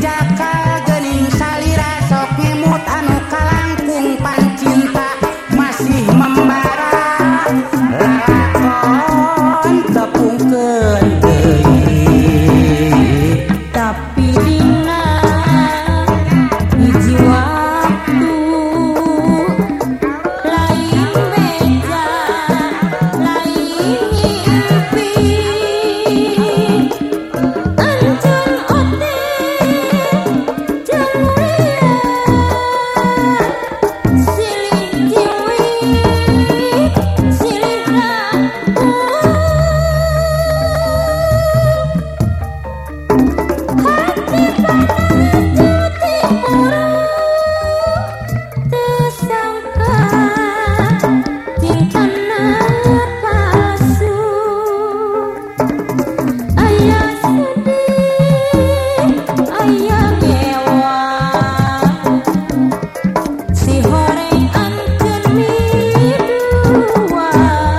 Dakar. love.